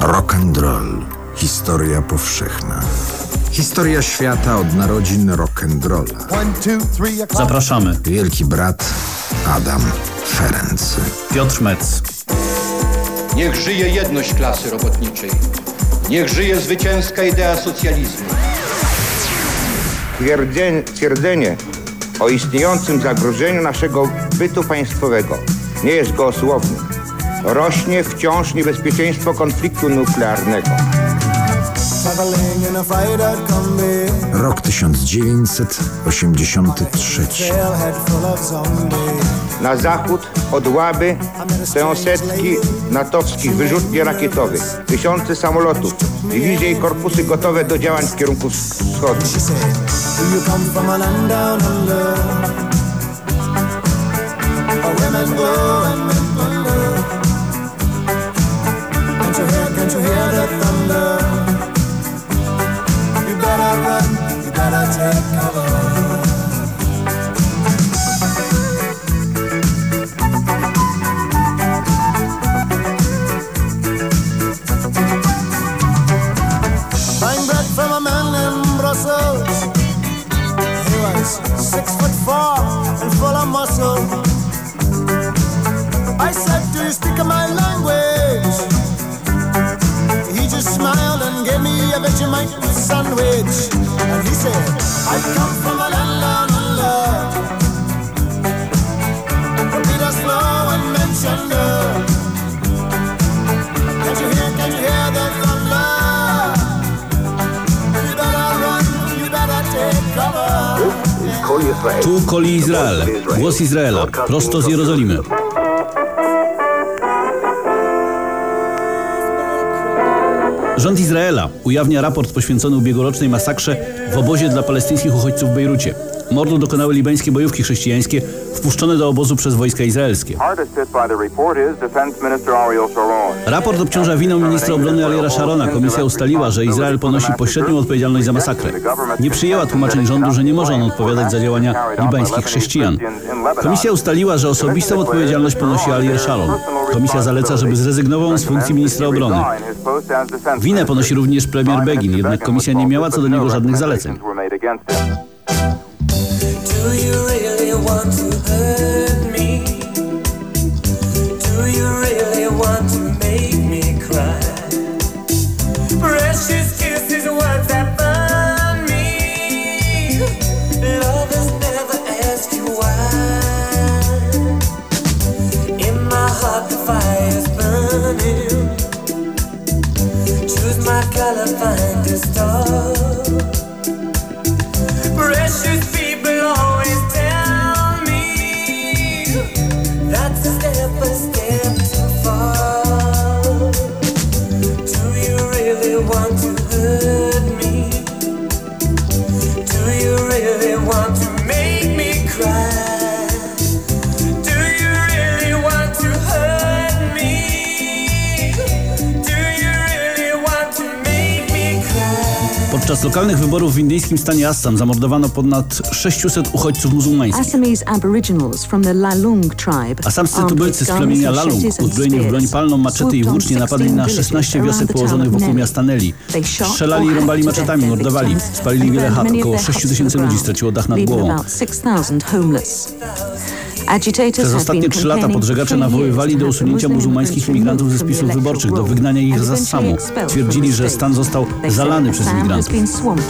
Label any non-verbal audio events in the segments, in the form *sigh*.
Rock and roll. Historia powszechna. Historia świata od narodzin rock and rolla. Zapraszamy. Wielki brat Adam Ferenc. Piotr Metz. Niech żyje jedność klasy robotniczej. Niech żyje zwycięska idea socjalizmu. Twierdzenie, twierdzenie o istniejącym zagrożeniu naszego bytu państwowego nie jest gołosłowne. Rośnie wciąż niebezpieczeństwo konfliktu nuklearnego. Rok 1983. Na zachód od Łaby stoją setki natowskich wyrzutni rakietowych, tysiące samolotów, dywizje i korpusy gotowe do działań w kierunku wschodnim. Can't you and muscle. I said, Do you speak my language? He just smiled and gave me a Vegemite sandwich. And he said, I come from a Tu Koli Izrael. Głos Izraela. Prosto z Jerozolimy. Rząd Izraela ujawnia raport poświęcony ubiegłorocznej masakrze w obozie dla palestyńskich uchodźców w Bejrucie. Mordu dokonały libańskie bojówki chrześcijańskie wpuszczone do obozu przez wojska izraelskie. Raport obciąża winą ministra obrony Ariela Sharona. Komisja ustaliła, że Izrael ponosi pośrednią odpowiedzialność za masakrę. Nie przyjęła tłumaczeń rządu, że nie może on odpowiadać za działania libańskich chrześcijan. Komisja ustaliła, że osobistą odpowiedzialność ponosi Ariel Sharon. Komisja zaleca, żeby zrezygnował z funkcji ministra obrony. Winę ponosi również premier Begin, jednak komisja nie miała co do niego żadnych zaleceń. Do you really fire's burning. Choose my color, find a star. Podczas lokalnych wyborów w indyjskim stanie Assam zamordowano ponad 600 uchodźców muzułmańskich. Asamscy tubylcy z plemienia Lalung, uzbrojeni w broń palną, maczety i włócznie napadli 16 na villages 16 around wiosek położonych wokół miasta shot Strzelali i rąbali maczetami, mordowali. Spalili wiele chat, około their 6 huts to tysięcy ludzi straciło dach nad głową. About 6,000 homeless. Agitators Przez ostatnie trzy lata podżegacze nawoływali do the usunięcia muzułmańskich imigrantów ze spisów the wyborczych, do wygnania ich roll z and Assamu. Twierdzili, the że stan został zalany the przez imigrantów. been swamped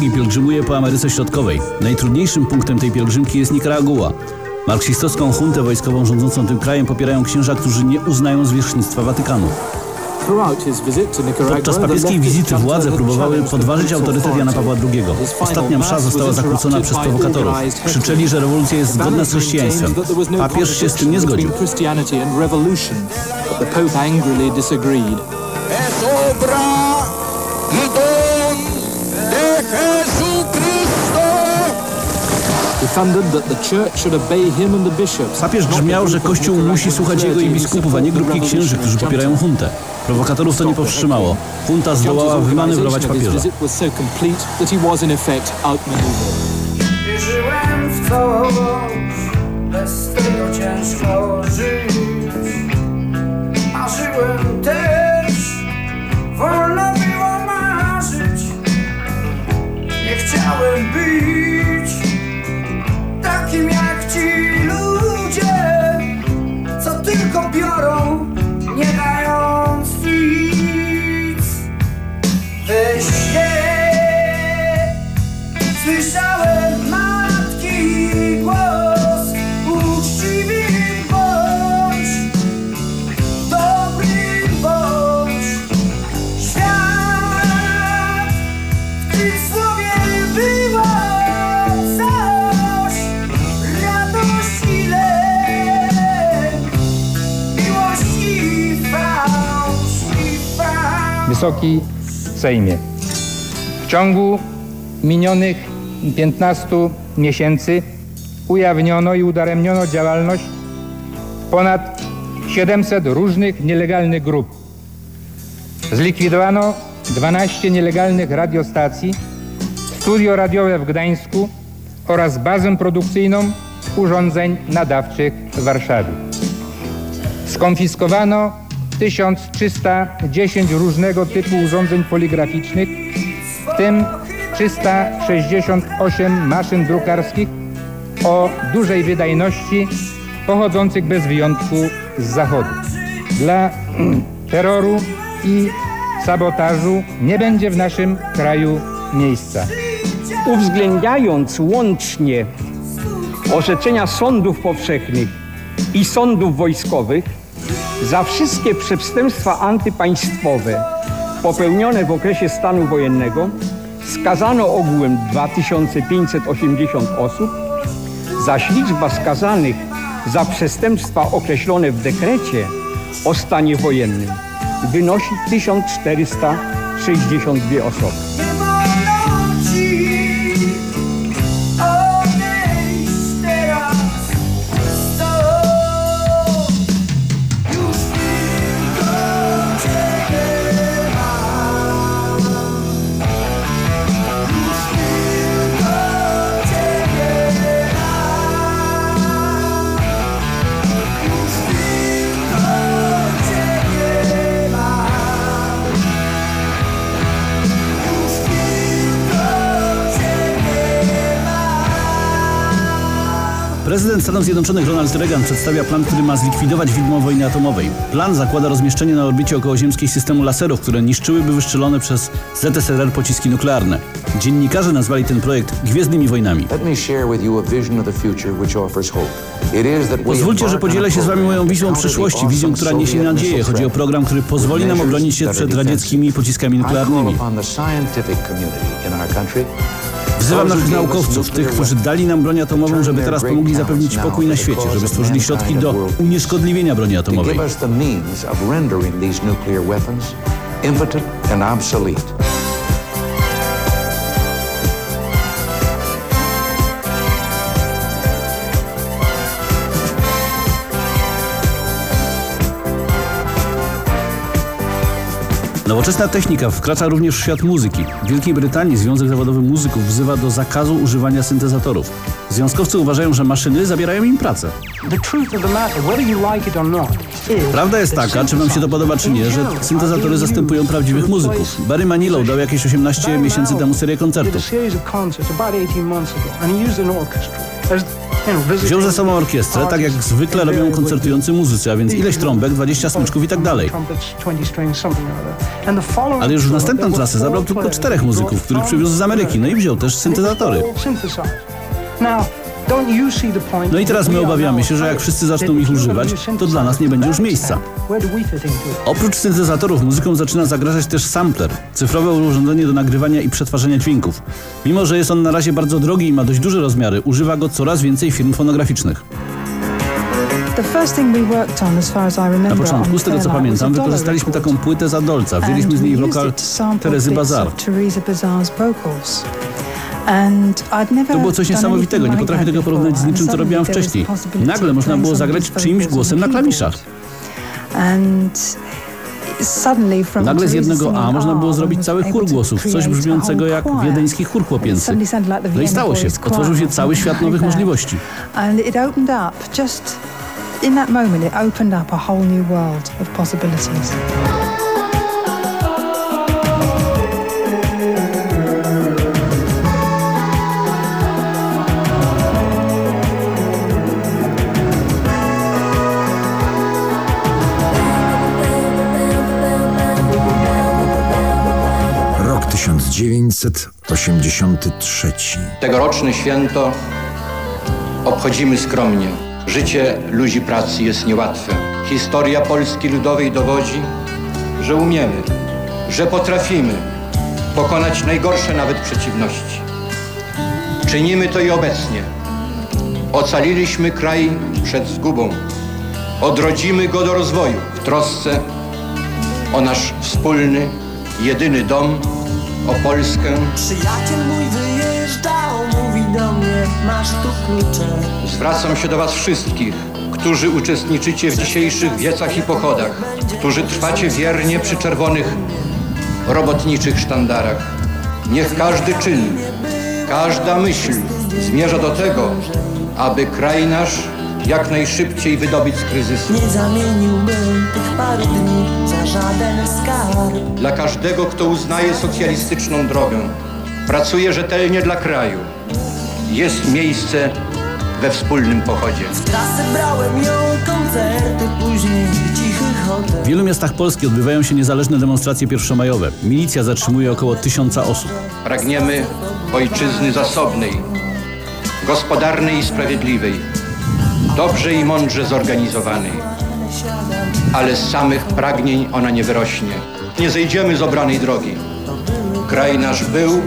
II pielgrzymuje po Ameryce Środkowej. Najtrudniejszym punktem tej pielgrzymki jest Nikaragua. Marksistowską huntę wojskową rządzącą tym krajem popierają księża, którzy nie uznają zwierzchnictwa Watykanu. Podczas papieskiej wizyty władze próbowały podważyć autorytet Jana Pawła II. Ostatnia msza została zakłócona przez prowokatorów. Krzyczeli, że rewolucja jest zgodna z chrześcijaństwem. Papież się z tym nie zgodził. Es obra Papież grzmiał, że Kościół musi słuchać jego i biskupów, a nie grupki księży, którzy popierają huntę. Prowokatorów to nie powstrzymało. Hunta zdołała wymanewrować papieża. Wierzyłem w coś, bez tego ciężko żyć. Marzyłem też, wolno Wysoki Sejmie. W ciągu minionych 15 miesięcy ujawniono i udaremniono działalność ponad 700 różnych nielegalnych grup. Zlikwidowano 12 nielegalnych radiostacji, studio radiowe w Gdańsku oraz bazę produkcyjną urządzeń nadawczych w Warszawie. Skonfiskowano 1310 różnego typu urządzeń poligraficznych, w tym 368 maszyn drukarskich o dużej wydajności, pochodzących bez wyjątku z Zachodu. Dla *clears throat* terroru i sabotażu nie będzie w naszym kraju miejsca. uwzględniając łącznie orzeczenia sądów powszechnych i sądów wojskowych za wszystkie przestępstwa antypaństwowe popełnione w okresie stanu wojennego skazano ogółem 2580 osób, zaś liczba skazanych za przestępstwa określone w dekrecie o stanie wojennym wynosi 1462 osoby. Prezydent Stanów Zjednoczonych Ronald Reagan przedstawia plan, który ma zlikwidować widmo wojny atomowej. Plan zakłada rozmieszczenie na orbicie okołoziemskiej systemu laserów, które niszczyłyby wystrzelone przez ZSRR pociski nuklearne. Dziennikarze nazwali ten projekt Gwiezdnymi Wojnami. Pozwólcie, że podzielę się z wami moją wizją przyszłości, wizją, która niesie nadzieję. Chodzi o program, który pozwoli nam obronić się przed radzieckimi pociskami nuklearnymi. Wzywam naszych naukowców, tych, którzy dali nam broń atomową, żeby teraz pomogli zapewnić pokój na świecie, żeby stworzyli środki do unieszkodliwienia broni to atomowej. Nowoczesna technika wkracza również w świat muzyki. W Wielkiej Brytanii Związek Zawodowy Muzyków wzywa do zakazu używania syntezatorów. Związkowcy uważają, że maszyny zabierają im pracę. Prawda jest taka, czy wam się to podoba czy nie, że syntezatory zastępują prawdziwych muzyków. Barry Manilow dał jakieś 18 miesięcy temu serię koncertów. Series of concerts about 18 months ago, and he used an orchestra. Wziął ze sobą orkiestrę, tak jak zwykle robią koncertujący muzycy, a więc ileś trąbek, 20 smyczków i tak dalej. Ale już w następną trasę zabrał tylko czterech muzyków, których przywiózł z Ameryki, no i wziął też syntezatory. No i teraz my obawiamy się, że jak wszyscy zaczną ich używać, to dla nas nie będzie już miejsca. Oprócz syntezatorów muzyką zaczyna zagrażać też sampler, cyfrowe urządzenie do nagrywania i przetwarzania dźwięków. Mimo, że jest on na razie bardzo drogi i ma dość duże rozmiary, używa go coraz więcej firm fonograficznych. Na początku, z tego co pamiętam, wykorzystaliśmy taką płytę z Adolca. Wzięliśmy z niej wokal Terezy Bazar. To było coś niesamowitego, nie potrafię tego porównać z niczym, co robiłam wcześniej. Nagle można było zagrać czyimś głosem na klamiszach. Nagle z jednego A można było zrobić cały chór głosów, coś brzmiącego jak wiedeński chór chłopięcy. No i stało się, otworzył się cały świat nowych możliwości. In that moment, it opened up a whole new world of possibilities. 1983. Tegoroczne święto obchodzimy skromnie. Życie ludzi pracy jest niełatwe. Historia Polski Ludowej dowodzi, że umiemy, że potrafimy pokonać najgorsze nawet przeciwności. Czynimy to i obecnie. Ocaliliśmy kraj przed zgubą. Odrodzimy go do rozwoju w trosce o nasz wspólny, jedyny dom, o Polskę, Przyjaciel mój wyjeżdżał, mówi do mnie, masz tu klucze. Zwracam się do Was wszystkich, którzy uczestniczycie w dzisiejszych wiecach i pochodach, którzy trwacie wiernie przy czerwonych robotniczych sztandarach. Niech każdy czyn, każda myśl zmierza do tego, aby kraj nasz jak najszybciej wydobyć z kryzysu. Nie zamieniłbym tych paru dni za żaden skarb. Dla każdego, kto uznaje socjalistyczną drogę, pracuje rzetelnie dla kraju, jest miejsce we wspólnym pochodzie. W trasę brałem ją, koncerty, później cichy hotel. W wielu miastach Polski odbywają się niezależne demonstracje pierwszomajowe. Milicja zatrzymuje około tysiąca osób. Pragniemy ojczyzny zasobnej, gospodarnej i sprawiedliwej, dobrze i mądrze zorganizowanej. Ale z samych pragnień ona nie wyrośnie. Nie zejdziemy z obranej drogi. Kraj nasz był,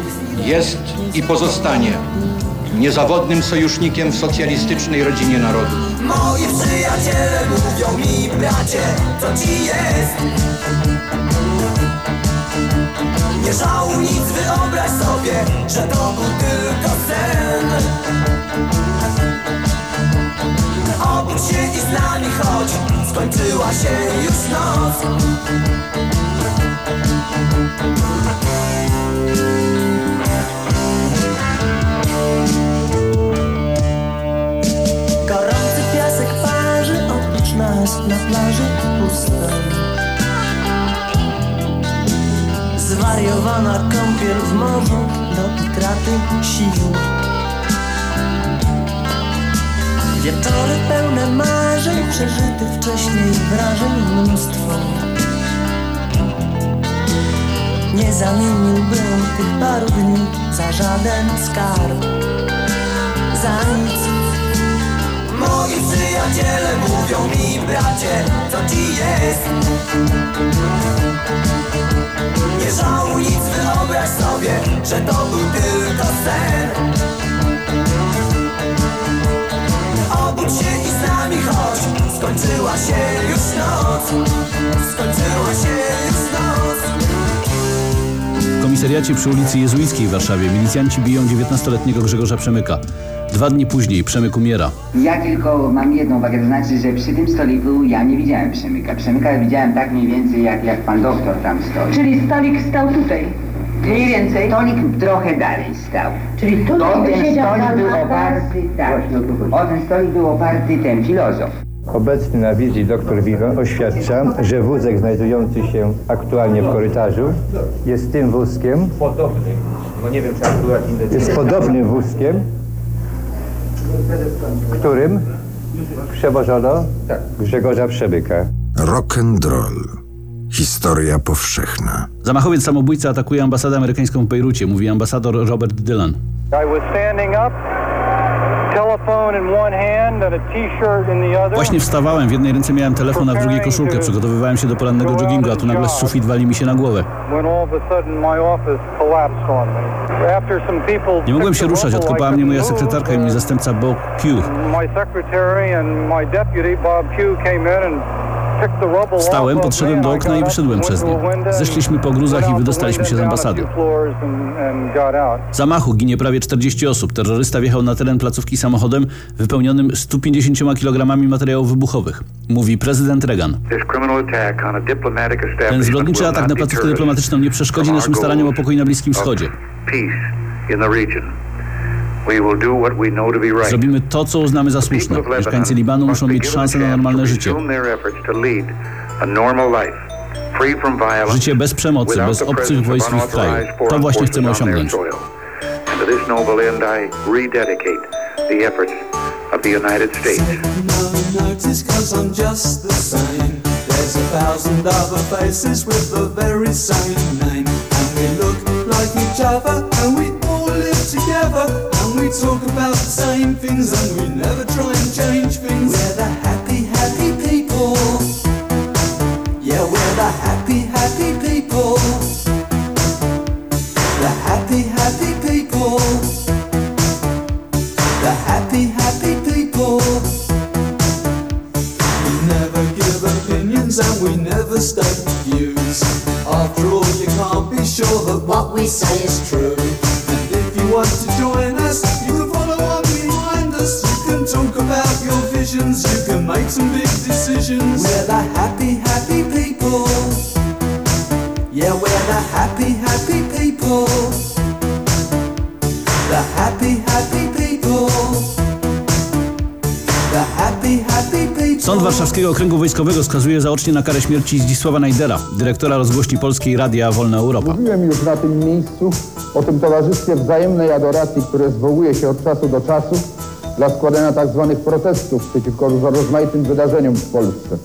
jest i pozostanie niezawodnym sojusznikiem w socjalistycznej rodzinie narodów. Moi przyjaciele mówią mi, bracie, co ci jest? Nie żałuj nic, wyobraź sobie, że to był tylko sen. Się i z nami chodź, skończyła się już noc. Gorący piasek parzy oprócz nas na plaży pusta. Zwariowana kąpiel w morzu do utraty sił. Wieczory pełne marzeń, przeżytych wcześniej wrażeń mnóstwo. Nie zamieniłbym tych paru dni za żaden skarb, za nic. Moi przyjaciele mówią mi, bracie, co ci jest? Nie żałuj nic, wyobraź sobie, że to był tylko sen. Obudź się i z nami chodź, skończyła się już noc. Skończyła się już noc. W komisariacie przy ulicy Jezuickiej w Warszawie milicjanci biją 19-letniego Grzegorza Przemyka. Dwa dni później Przemyk umiera. Ja tylko mam jedną uwagę, to znaczy, że przy tym stoliku ja nie widziałem Przemyka. Przemyka widziałem tak mniej więcej jak, jak pan doktor tam stoi. Czyli stolik stał tutaj. Mniej więcej. Stolik trochę dalej stał. Czyli tutaj O ten stolik był oparty, tak, o ten stolik był oparty ten filozof. Obecny na wizji dr Wino oświadcza, że wózek znajdujący się aktualnie w korytarzu jest tym wózkiem, Podobny, bo nie wiem, czy akurat inne jest podobnym wózkiem, którym przewożono Grzegorza Przebyka. Rock and roll. Historia powszechna. Zamachowiec samobójca atakuje ambasadę amerykańską w Bejrucie, mówi ambasador Robert Dylan. I was standing up, telephone in one hand and a t-shirt in the other. Właśnie wstawałem, w jednej ręce miałem telefon, a w drugiej koszulkę. Przygotowywałem się do porannego joggingu, a tu nagle sufit wali mi się na głowę. When all of a sudden my office collapsed on me. After some people Nie mogłem się ruszać, odkopała mnie moja sekretarka i mój zastępca Bob Pugh. Wstałem, podszedłem do okna i wyszedłem przez nie. Zeszliśmy po gruzach i wydostaliśmy się z ambasady. W zamachu ginie prawie 40 osób. Terrorysta wjechał na teren placówki samochodem wypełnionym 150 kg materiałów wybuchowych. Mówi prezydent Reagan. Ten zbrodniczy atak na placówkę dyplomatyczną nie przeszkodzi naszym staraniom o pokój na Bliskim Wschodzie. Zrobimy to, co uznamy za słuszne. Mieszkańcy Libanu muszą mieć szansę na normalne życie. Życie bez przemocy, bez obcych wojsk w kraju. To właśnie chcemy osiągnąć. And to this noble end I rededicate the efforts of the United States. Notice cause I'm just the same There's a thousand other faces with the very same name And we look like each other and we all live together we talk about the same things and we never try and change things. We're the happy, happy people. Yeah, we're the happy, happy people. The happy, happy people. The happy, happy people. We never give opinions and we never state views. After all, you can't be sure that what we say is true. And if you want to your visions, you can make some big decisions. We're the happy, happy people. Yeah, we're the happy, happy people. The happy, happy people. The happy, happy people. Sąd Warszawskiego Okręgu Wojskowego skazuje zaocznie na karę śmierci Zdzisława Najdera, dyrektora rozgłośni polskiej Radia Wolna Europa. Mówiłem już na tym miejscu o tym towarzystwie wzajemnej adoracji, które zwołuje się od czasu do czasu dla składania tak zwanych protestów przeciwko rozmaitym wydarzeniom w Polsce.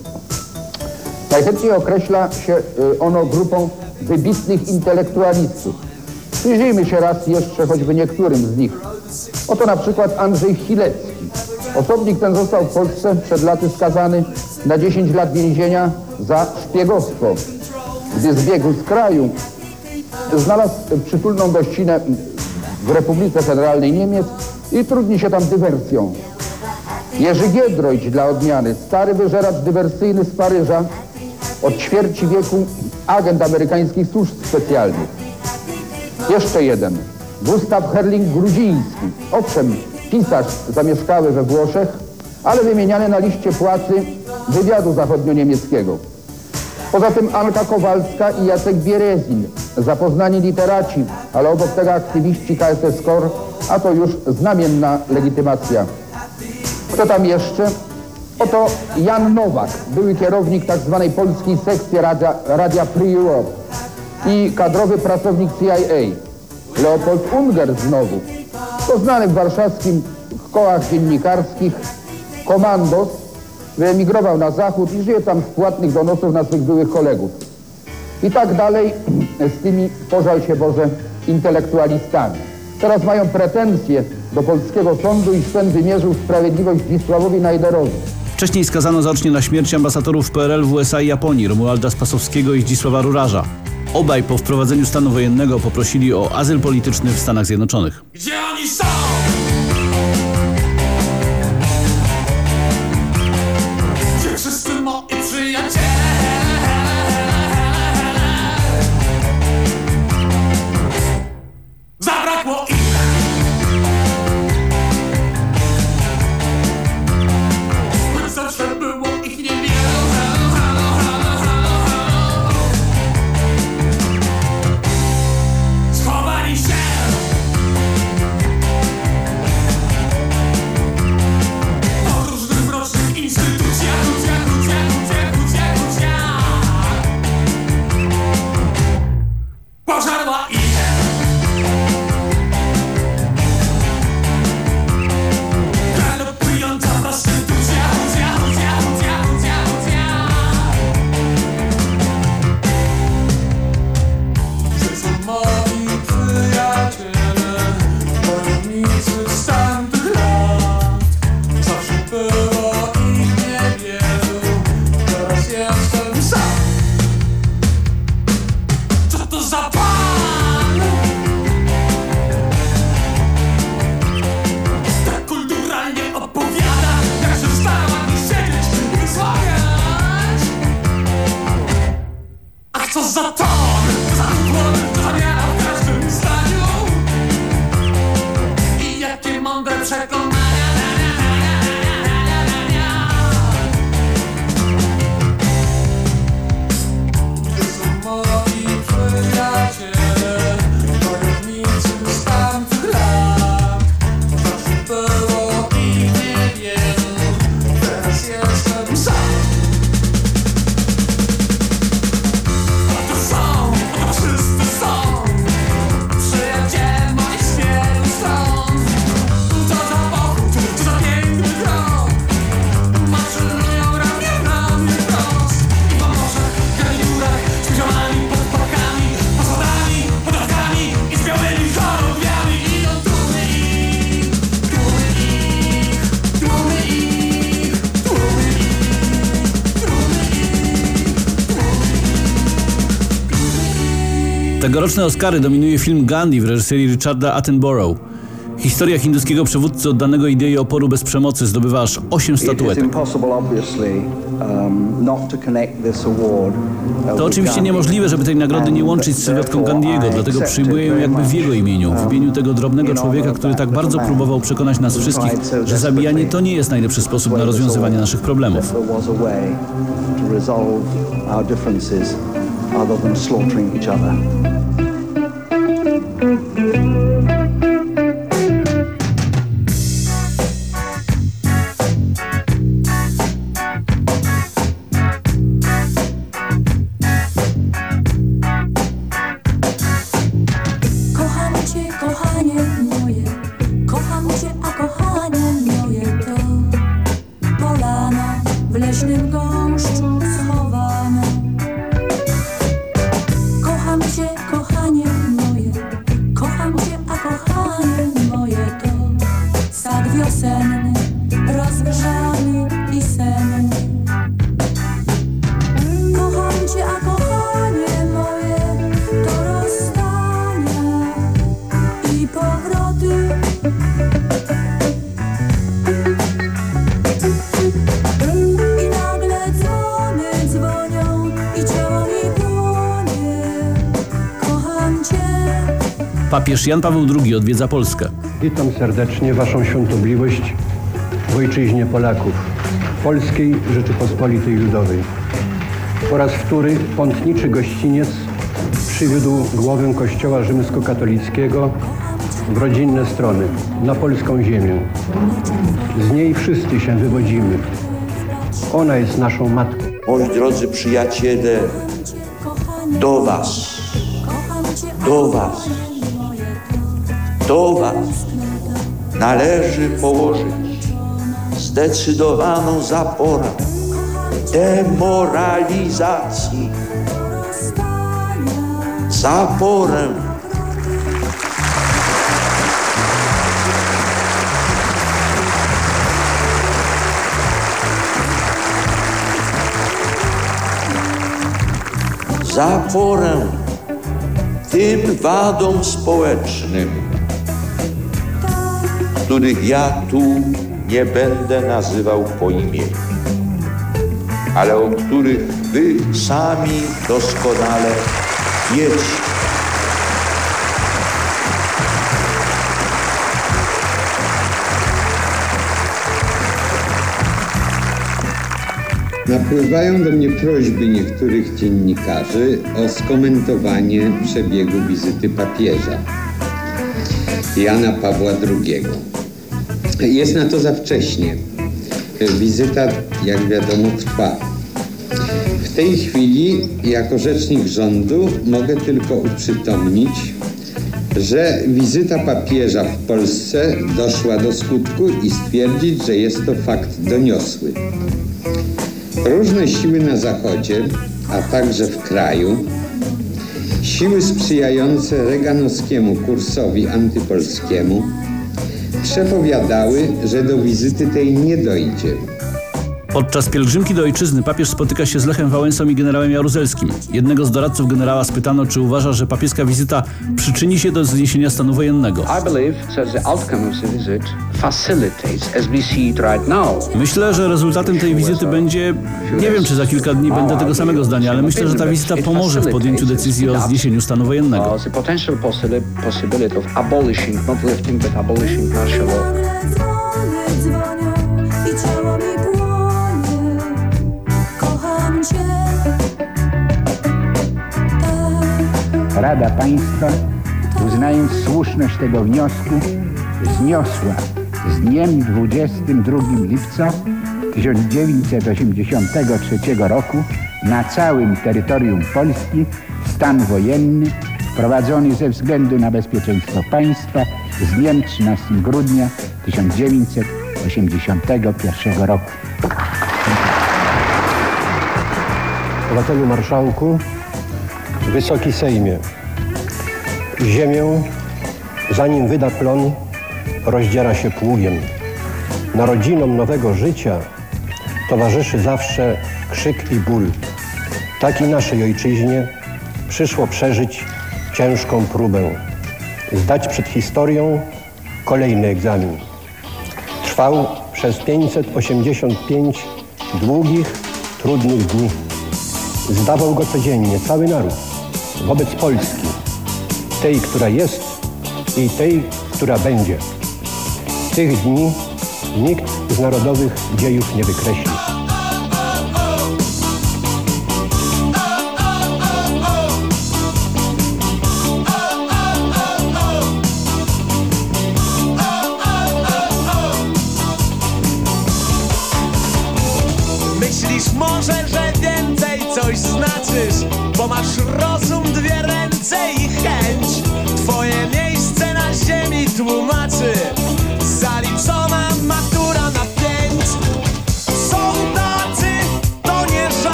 Najchętniej określa się y, ono grupą wybitnych intelektualistów. Przyjrzyjmy się raz jeszcze choćby niektórym z nich. Oto na przykład Andrzej Chilecki. Osobnik ten został w Polsce przed laty skazany na 10 lat więzienia za szpiegostwo. Gdy zbiegł z kraju, znalazł przytulną gościnę w Republice Federalnej Niemiec i trudni się tam dywersją. Jerzy Giedroyć dla odmiany, stary wyżeracz dywersyjny z Paryża, od ćwierci wieku agent amerykańskich służb specjalnych. Jeszcze jeden, Gustaw Herling-Grudziński, owszem, pisarz zamieszkały we Włoszech, ale wymieniany na liście płacy wywiadu zachodnio-niemieckiego. Poza tym Anka Kowalska i Jacek Bierezin, zapoznani literaci, ale obok tego aktywiści KSS KOR, a to już znamienna legitymacja. Kto tam jeszcze? Oto Jan Nowak, były kierownik tzw. polskiej sekcji Radia, Radia Free Europe i kadrowy pracownik CIA. Leopold Unger znowu, to znany w warszawskim kołach dziennikarskich komandos, wyemigrował na zachód i żyje tam z płatnych donosów na swych byłych kolegów. I tak dalej z tymi, pożal się Boże, intelektualistami. Teraz mają pretensje do polskiego sądu, iż ten wymierzył sprawiedliwość Zdzisławowi Najderowi. Wcześniej skazano zaocznie na śmierć ambasadorów PRL w USA i Japonii, Romualda Spasowskiego i Zdzisława Rurarza. Obaj po wprowadzeniu stanu wojennego poprosili o azyl polityczny w Stanach Zjednoczonych. Gdzie oni są? Tegoroczne Oscary dominuje film Gandhi w reżyserii Richarda Attenborough. Historia hinduskiego przywódcy oddanego idei oporu bez przemocy zdobywa aż 8 It is statuetek. um, to uh, oczywiście niemożliwe, żeby tej nagrody nie łączyć z sylwetką I dlatego przyjmuję ją jakby w jego imieniu, w imieniu tego drobnego człowieka, który tak bardzo próbował przekonać nas wszystkich, że zabijanie to nie jest najlepszy sposób na rozwiązywanie naszych problemów. other than slaughtering each other. Papież Jan Paweł II odwiedza Polskę. Witam serdecznie Waszą świątobliwość w ojczyźnie Polaków, Polskiej Rzeczypospolitej Ludowej. Po raz wtóry pątniczy gościniec przywiódł głowę Kościoła rzymskokatolickiego w rodzinne strony, na polską ziemię. Z niej wszyscy się wywodzimy. Ona jest naszą matką. Moi drodzy przyjaciele, do Was, do Was, do Was należy położyć zdecydowaną zaporę demoralizacji, zaporę. Zaporę tym wadom społecznym, których ja tu nie będę nazywał po imieniu, ale o których wy sami doskonale wiecie. Napływają do mnie prośby niektórych dziennikarzy o skomentowanie przebiegu wizyty papieża Jana Pawła II. Jest na to za wcześnie. Wizyta, jak wiadomo, trwa. W tej chwili, jako rzecznik rządu, mogę tylko uprzytomnić, że wizyta papieża w Polsce doszła do skutku i stwierdzić, że jest to fakt doniosły. Różne siły na Zachodzie, a także w kraju, siły sprzyjające reganowskiemu kursowi antypolskiemu, przepowiadały, że do wizyty tej nie dojdzie. Podczas pielgrzymki do ojczyzny papież spotyka się z Lechem Wałęsą i generałem Jaruzelskim. Jednego z doradców generała spytano, czy uważa, że papieska wizyta przyczyni się do zniesienia stanu wojennego. Myślę, że rezultatem tej wizyty będzie, nie wiem czy za kilka dni będę tego samego zdania, ale myślę, że ta wizyta pomoże w podjęciu decyzji o zniesieniu stanu wojennego. possibility of abolishing, not lifting, but abolishing martial law. Rada Państwa, uznając słuszność tego wniosku, zniosła z dniem 22 lipca 1983 roku na całym terytorium Polski stan wojenny wprowadzony ze względu na bezpieczeństwo państwa z dniem 13 grudnia 1981 roku. Obywatelu Marszałku, Wysoki Sejmie, ziemię, zanim wyda plon, rozdziera się pługiem. Narodzinom nowego życia towarzyszy zawsze krzyk i ból. Tak i naszej ojczyźnie przyszło przeżyć ciężką próbę. Zdać przed historią kolejny egzamin. Trwał przez 585 długich, trudnych dni. Zdawał go codziennie cały naród wobec Polski, tej, która jest i tej, która będzie. Tych dni nikt z narodowych dziejów nie wykreśli.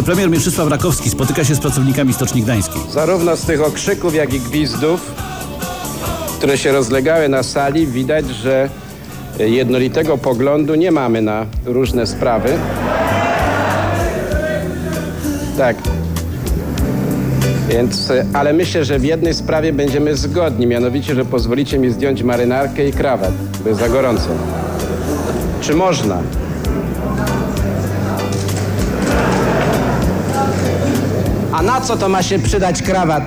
Wicepremier Mieczysław Rakowski spotyka się z pracownikami Stoczni Gdańskiej. Zarówno z tych okrzyków, jak i gwizdów, które się rozlegały na sali, widać, że jednolitego poglądu nie mamy na różne sprawy. Tak. Więc, ale myślę, że w jednej sprawie będziemy zgodni, mianowicie, że pozwolicie mi zdjąć marynarkę i krawat, bo jest za gorąco. Czy można? A na co to ma się przydać krawat?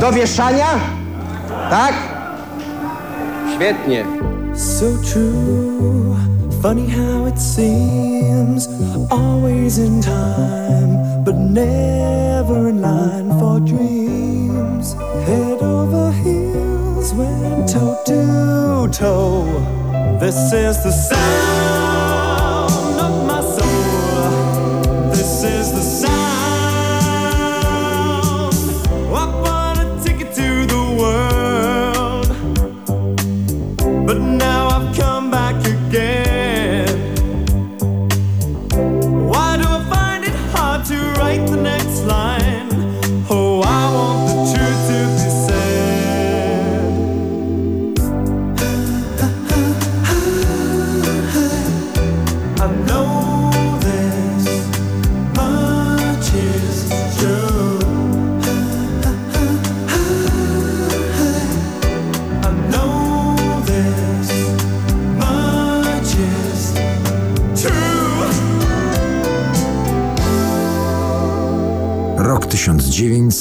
Do wieszania? Tak? Świetnie. So true, funny how it seems, always in time, but never in line for dreams. Head over heels, went toe to toe. This is the sound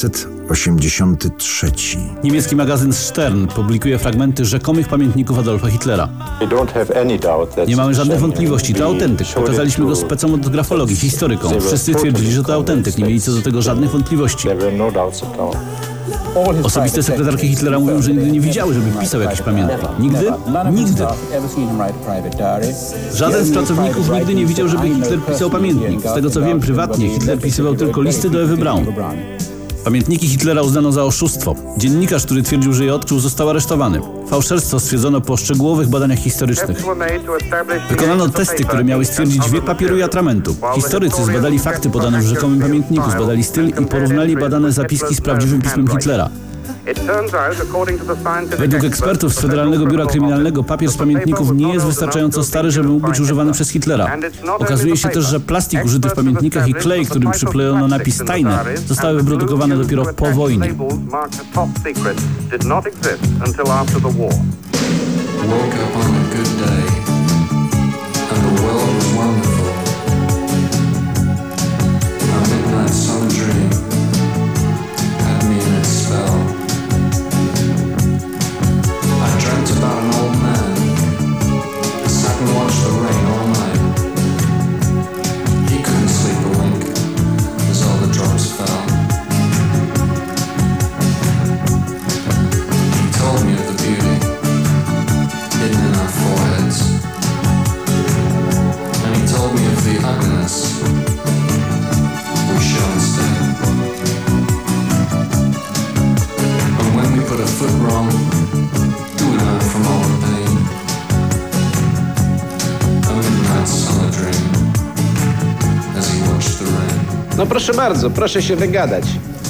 1983. Niemiecki magazyn Stern publikuje fragmenty rzekomych pamiętników Adolfa Hitlera. Nie mamy żadnych wątpliwości, to autentyk. Pokazaliśmy go specom od grafologii, historykom. Wszyscy twierdzili, że to autentyk, nie mieli co do tego żadnych wątpliwości. Osobiste sekretarki Hitlera mówią, że nigdy nie widziały, żeby pisał jakiś pamiętnik. Nigdy? Nigdy. Żaden z pracowników nigdy nie widział, żeby Hitler pisał pamiętnik. Z tego co wiem prywatnie, Hitler pisywał tylko listy do Ewy Braun. Pamiętniki Hitlera uznano za oszustwo. Dziennikarz, który twierdził, że je odkrył, został aresztowany. Fałszerstwo stwierdzono po szczegółowych badaniach historycznych. Wykonano testy, które miały stwierdzić wiek papieru i atramentu. Historycy zbadali fakty podane w rzekomym pamiętniku, zbadali styl i porównali badane zapiski z prawdziwym pismem Hitlera. Według ekspertów z Federalnego Biura Kryminalnego papier z pamiętników nie jest wystarczająco stary, żeby mógł być używany przez Hitlera. Okazuje się też, że plastik użyty w pamiętnikach i klej, którym przyklejono napis tajne, zostały wyprodukowane dopiero po wojnie. Woke up on a good day, and the world was proszę bardzo, proszę się wygadać.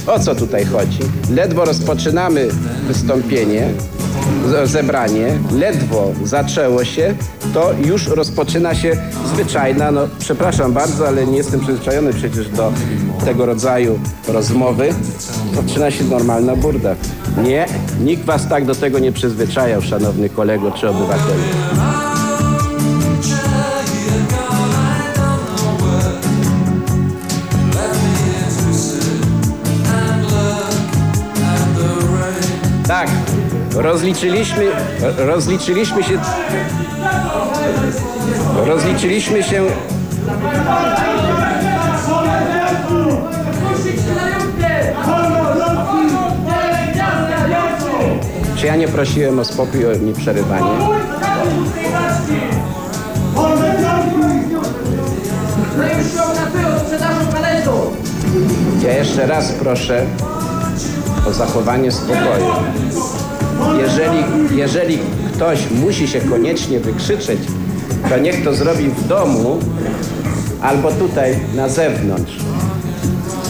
O co tutaj chodzi? Ledwo rozpoczynamy wystąpienie, zebranie, ledwo zaczęło się, to już rozpoczyna się zwyczajna, no przepraszam bardzo, ale nie jestem przyzwyczajony przecież do tego rodzaju rozmowy. Zaczyna się normalna burda. Nie, nikt was tak do tego nie przyzwyczajał, szanowny kolego czy obywatelu. Rozliczyliśmy, rozliczyliśmy się, rozliczyliśmy się, czy ja nie prosiłem o spokój, o nieprzerywanie? Ja jeszcze raz proszę o zachowanie spokoju. Jeżeli, jeżeli ktoś musi się koniecznie wykrzyczeć, to niech to zrobi w domu albo tutaj na zewnątrz.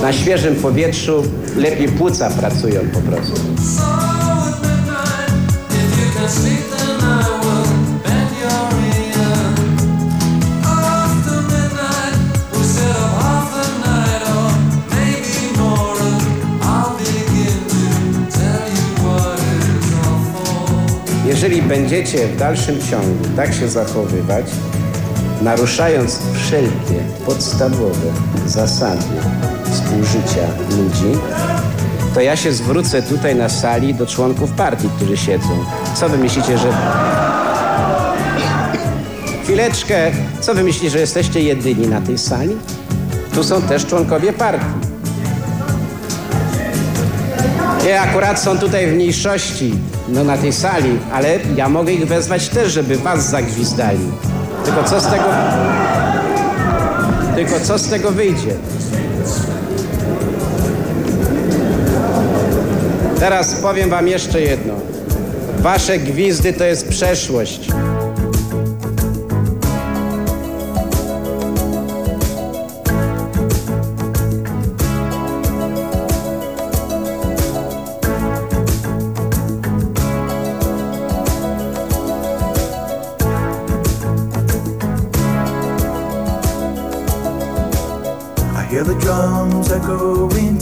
Na świeżym powietrzu lepiej płuca pracują po prostu. Jeżeli będziecie w dalszym ciągu tak się zachowywać, naruszając wszelkie podstawowe zasady współżycia ludzi, to ja się zwrócę tutaj na sali do członków partii, którzy siedzą. Co wy myślicie, że... Chwileczkę. Co wy myślicie, że jesteście jedyni na tej sali? Tu są też członkowie partii. Nie, akurat są tutaj w mniejszości, no na tej sali, ale ja mogę ich wezwać też, żeby was zagwizdali. Tylko co z tego... Tylko co z tego wyjdzie? Teraz powiem wam jeszcze jedno. Wasze gwizdy to jest przeszłość.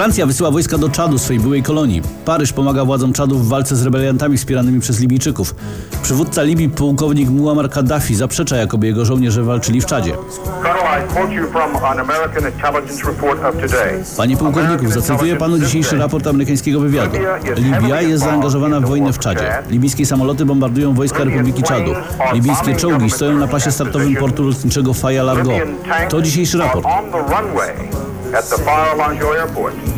Francja wysyła wojska do Czadu, swojej byłej kolonii. Paryż pomaga władzom Czadu w walce z rebeliantami wspieranymi przez Libijczyków. Przywódca Libii, pułkownik Muammar Kaddafi, zaprzecza, jakoby jego żołnierze walczyli w Czadzie. Panie pułkowniku, zacytuję panu dzisiejszy raport amerykańskiego wywiadu. Libia jest zaangażowana w wojnę w Czadzie. Libijskie samoloty bombardują wojska Republiki Czadu. Libijskie czołgi stoją na pasie startowym portu lotniczego Faya Largo. To dzisiejszy raport. At the Fire Airport.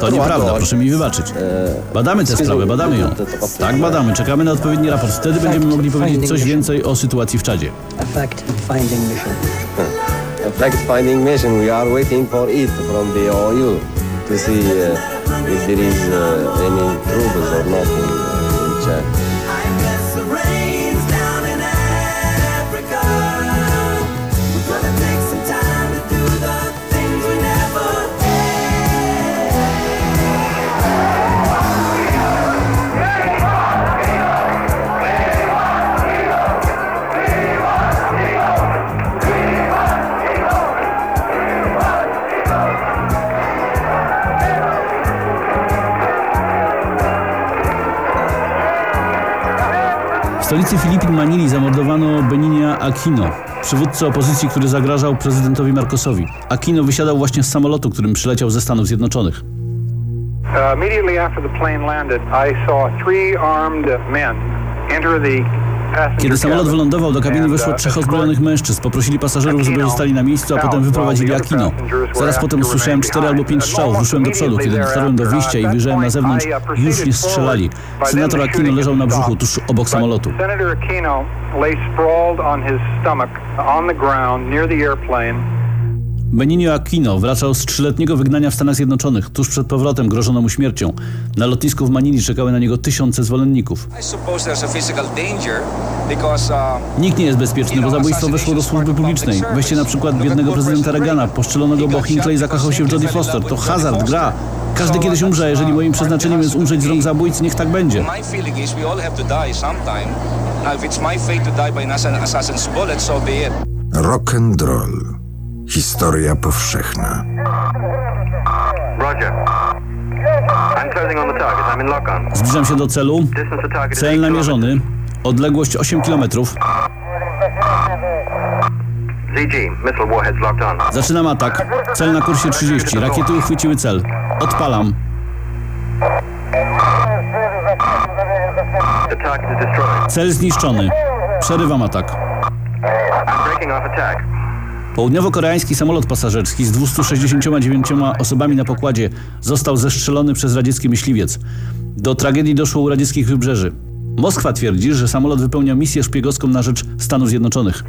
To nieprawda, proszę mi wybaczyć. Badamy tę sprawę, badamy ją. Tak, badamy, czekamy na odpowiedni raport. Wtedy będziemy mogli powiedzieć coś więcej o sytuacji w Czadzie. Fact-finding *laughs* mission. We are waiting for it from the OU to see uh, if there is uh, any troubles or not in, uh, zamordowano Beninia Aquino, przywódcę opozycji, który zagrażał prezydentowi Marcosowi. Aquino wysiadał właśnie z samolotu, którym przyleciał ze Stanów Zjednoczonych. Uh, immediately after the plane landed, I saw three armed men enter the Kiedy samolot wylądował, do kabiny wyszło trzech uzbrojonych mężczyzn. Poprosili pasażerów, żeby zostali na miejscu, a potem wyprowadzili Aquino. Zaraz potem usłyszałem cztery albo pięć strzałów. Ruszyłem do przodu. Kiedy dotarłem do wyjścia i wyjrzałem na zewnątrz, już nie strzelali. Senator Aquino leżał na brzuchu, tuż obok samolotu. Senator Aquino lay sprawled on his stomach on the ground near the airplane. Benigno Aquino wracał z trzyletniego wygnania w Stanach Zjednoczonych. Tuż przed powrotem grożono mu śmiercią. Na lotnisku w Manili czekały na niego tysiące zwolenników. Uh, Nikt nie jest bezpieczny, bo zabójstwo weszło do służby publicznej. Weźcie na przykład biednego prezydenta Reagana. Poszczelono go, bo Hinckley zakochał się w Jodie Foster. To hazard, gra. Każdy kiedyś umrze, jeżeli moim przeznaczeniem jest umrzeć z rąk zabójcy, niech tak będzie. Rock and roll. Historia powszechna. Roger. I'm closing on the target. I'm in lock on. Zbliżam się do celu. Cel namierzony. Odległość 8 km. ZG, missile warheads locked on. Zaczynam atak. Cel na kursie 30. Rakiety uchwyciły cel. Odpalam. Cel zniszczony. Przerywam atak. Południowo-koreański samolot pasażerski z 269 osobami na pokładzie został zestrzelony przez radziecki myśliwiec. Do tragedii doszło u radzieckich wybrzeży. Moskwa twierdzi, że samolot wypełnia misję szpiegowską na rzecz Stanów Zjednoczonych.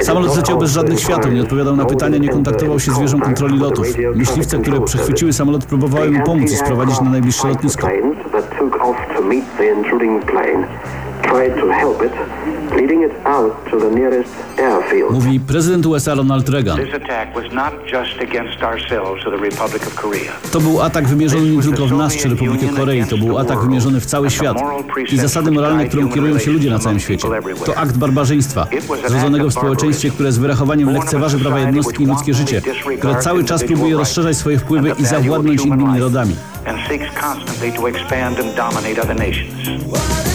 Samolot leciał bez żadnych świateł, nie odpowiadał na pytania, nie kontaktował się z wieżą kontroli lotów. Myśliwce, które przechwyciły samolot, próbowały mu pomóc i sprowadzić na najbliższe lotnisko. Planes that took off to meet the intruding plane tried to help it, leading it out to the nearest airfield. Mówi prezydent USA Ronald Reagan. This attack was not just against ourselves or the Republic of Korea. To był atak wymierzony nie tylko w nas czy Republikę Korei, to był atak wymierzony w cały świat. I zasady moralne, którą kierują się ludzie na całym świecie. To akt barbarzyństwa, zrodzonego w społeczeństwie, które z wyrachowaniem lekceważy prawa jednostki i ludzkie życie, które cały czas próbuje rozszerzać swoje wpływy i zawładnąć innymi narodami. and seeks constantly to expand and dominate other nations.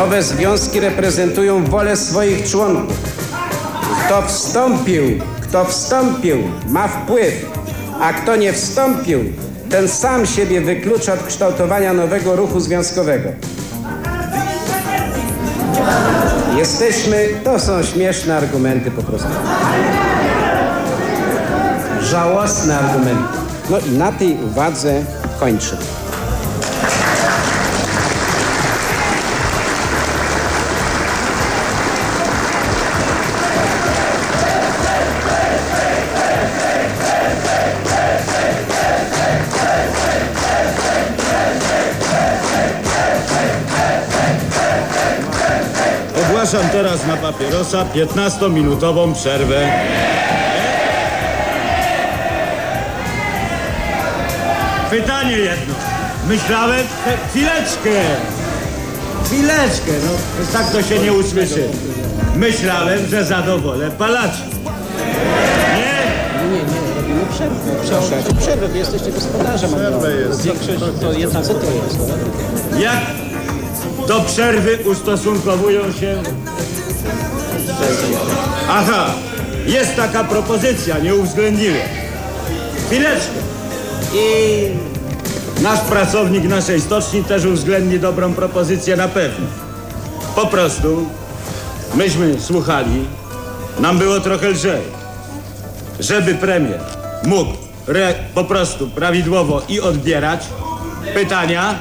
Owe związki reprezentują wolę swoich członków. Kto wstąpił, kto wstąpił, ma wpływ, a kto nie wstąpił, ten sam siebie wyklucza od kształtowania nowego ruchu związkowego. Jesteśmy, to są śmieszne argumenty po prostu. Żałosne argumenty. No i na tej uwadze kończę. Ogłaszam teraz na papierosa 15-minutową przerwę. Pytanie jedno. Myślałem... Chwileczkę! Chwileczkę, no tak to się nie usłyszy. Myślałem, że zadowolę palaczy. Nie, nie, robimy przerwę. Przerwę, wy jesteście gospodarzem. Przerwę jest. Większość to jednak co to jest? Jak do przerwy ustosunkowują się... Aha, jest taka propozycja, nie uwzględniłem. Chwileczkę. I nasz pracownik naszej stoczni też uwzględni dobrą propozycję na pewno. Po prostu myśmy słuchali, nam było trochę lżej. Żeby premier mógł po prostu prawidłowo i odbierać pytania.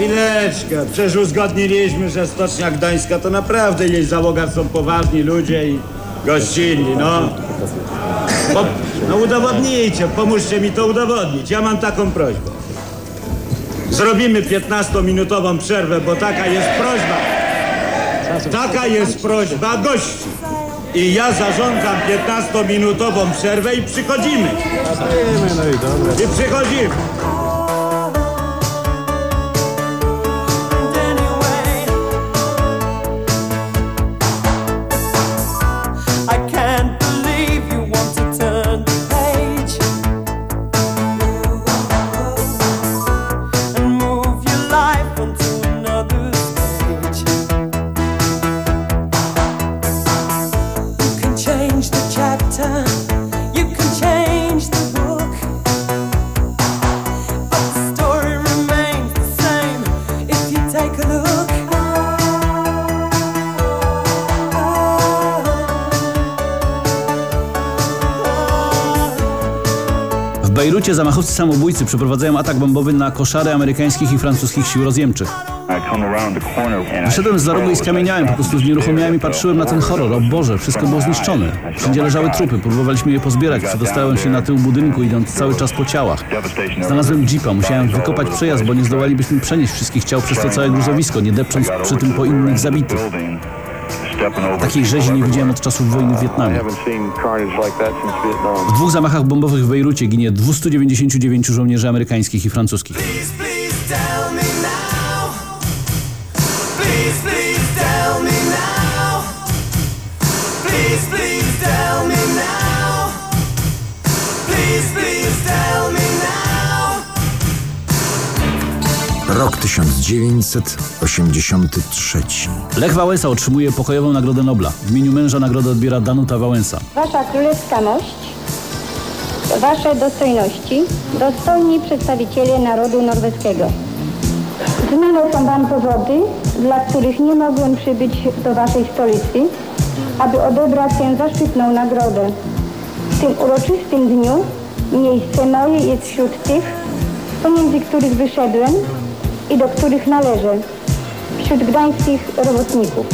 Chwileczkę, przecież uzgodniliśmy, że Stocznia Gdańska to naprawdę jej załoga są poważni ludzie i gościnni, no. Po, no udowodnijcie, pomóżcie mi to udowodnić. Ja mam taką prośbę. Zrobimy 15-minutową przerwę, bo taka jest prośba. Taka jest prośba gości. I ja zarządzam 15-minutową przerwę i przychodzimy. No i przychodzimy. W Bejrucie zamachowcy samobójcy przeprowadzają atak bombowy na koszary amerykańskich i francuskich sił rozjemczych. Wyszedłem z za rogu i skamieniałem, po prostu znieruchomiałem i patrzyłem na ten horror. O Boże, wszystko było zniszczone. Wszędzie leżały trupy, próbowaliśmy je pozbierać. Przedostałem się na tył budynku, idąc cały czas po ciałach. Znalazłem jeepa, musiałem wykopać przejazd, bo nie zdołalibyśmy przenieść wszystkich ciał przez to całe gruzowisko, nie depcząc przy tym po innych zabitych. Takiej rzezi nie widziałem od czasów wojny w Wietnamie. W dwóch zamachach bombowych w Bejrucie ginie 299 żołnierzy amerykańskich i francuskich. 1983. Lech Wałęsa otrzymuje pokojową Nagrodę Nobla. W imieniu męża nagrodę odbiera Danuta Wałęsa. Wasza królewska mość, Wasze dostojności, dostojni przedstawiciele narodu norweskiego. Znane są Wam powody, dla których nie mogłem przybyć do Waszej stolicy, aby odebrać tę zaszczytną nagrodę. W tym uroczystym dniu miejsce moje jest wśród tych, pomiędzy których wyszedłem i do których należę, wśród gdańskich robotników.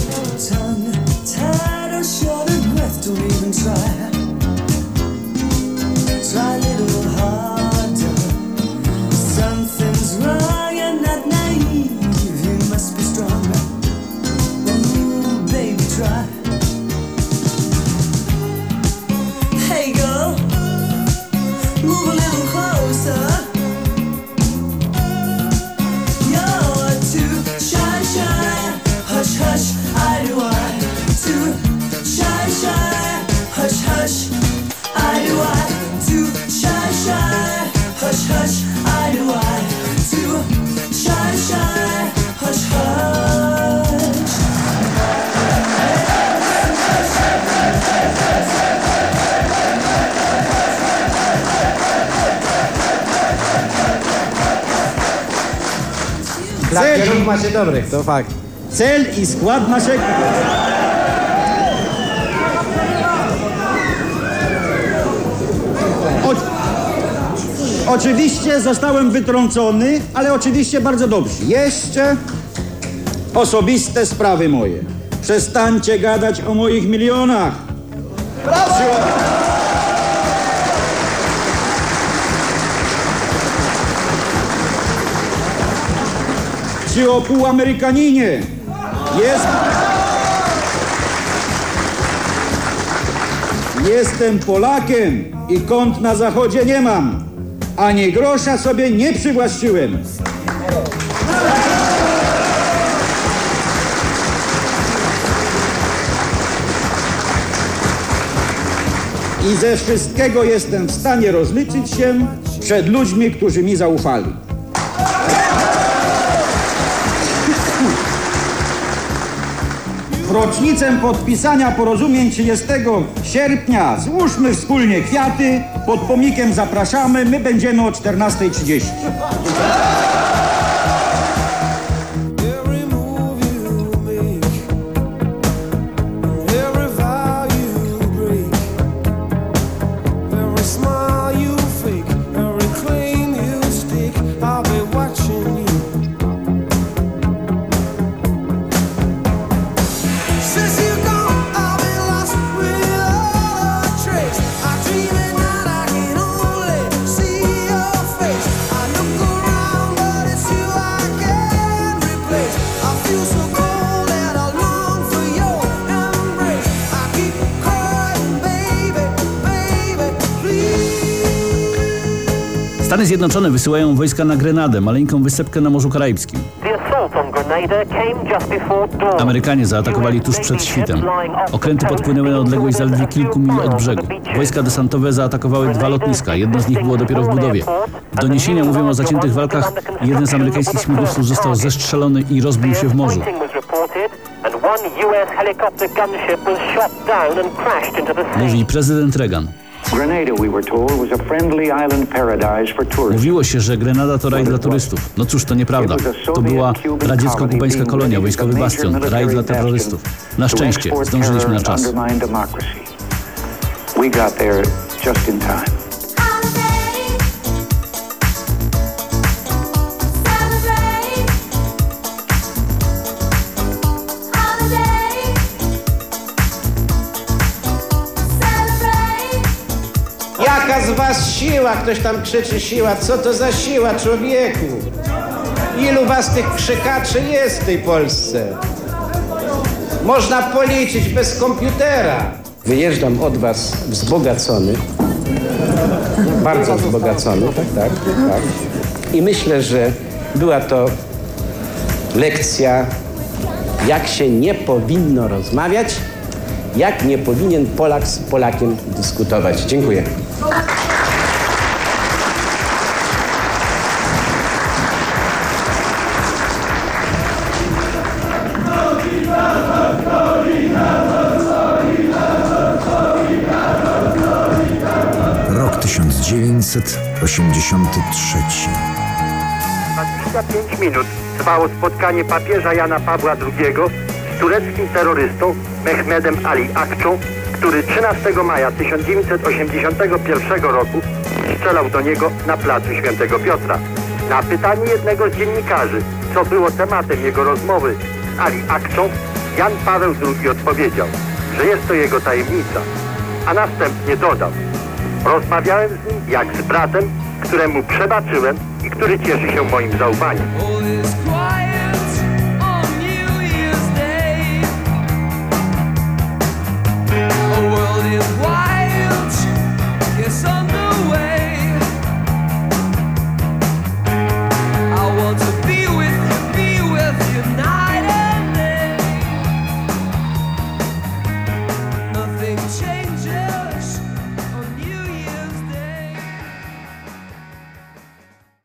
Lakierów macie dobrych, to fakt. Cel i skład naszego... O... Oczywiście zostałem wytrącony, ale oczywiście bardzo dobrze. Jeszcze osobiste sprawy moje. Przestańcie gadać o moich milionach. Czy o półamerykaninie jest... Jestem Polakiem i kąt na zachodzie nie mam. Ani grosza sobie nie przywłaszczyłem. I ze wszystkiego jestem w stanie rozliczyć się przed ludźmi, którzy mi zaufali. Rocznicę podpisania porozumień 30 sierpnia. Złóżmy wspólnie kwiaty, pod pomnikiem zapraszamy, my będziemy o 14.30. Stany Zjednoczone wysyłają wojska na Grenadę, maleńką wysepkę na Morzu Karaibskim. Amerykanie zaatakowali tuż przed świtem. Okręty podpłynęły na odległość zaledwie kilku mil od brzegu. Wojska desantowe zaatakowały dwa lotniska, jedno z nich było dopiero w budowie. Doniesienia mówią o zaciętych walkach i jeden z amerykańskich śmigłowców został zestrzelony i rozbił się w morzu. Mówi prezydent Reagan. Mówiło się, że Grenada to raj dla turystów. No cóż, to nieprawda. To była radziecko-kubańska kolonia, wojskowy bastion, raj dla terrorystów. Na szczęście zdążyliśmy na czas. We got there just in time. Was siła? Ktoś tam krzyczy siła. Co to za siła, człowieku? Ilu was tych krzykaczy jest w tej Polsce? Można policzyć bez komputera. Wyjeżdżam od was wzbogacony. Bardzo wzbogacony, tak, tak, tak. I myślę, że była to lekcja, jak się nie powinno rozmawiać, jak nie powinien Polak z Polakiem dyskutować. Dziękuję. 1983. 25 minut trwało spotkanie papieża Jana Pawła II z tureckim terrorystą Mehmedem Ali Akczą, który 13 maja 1981 roku strzelał do niego na placu Świętego Piotra. Na pytanie jednego z dziennikarzy, co było tematem jego rozmowy z Ali Akczą, Jan Paweł II odpowiedział, że jest to jego tajemnica, a następnie dodał, Rozmawiałem z nim jak z bratem, któremu przebaczyłem i który cieszy się moim zaufaniem. is wide.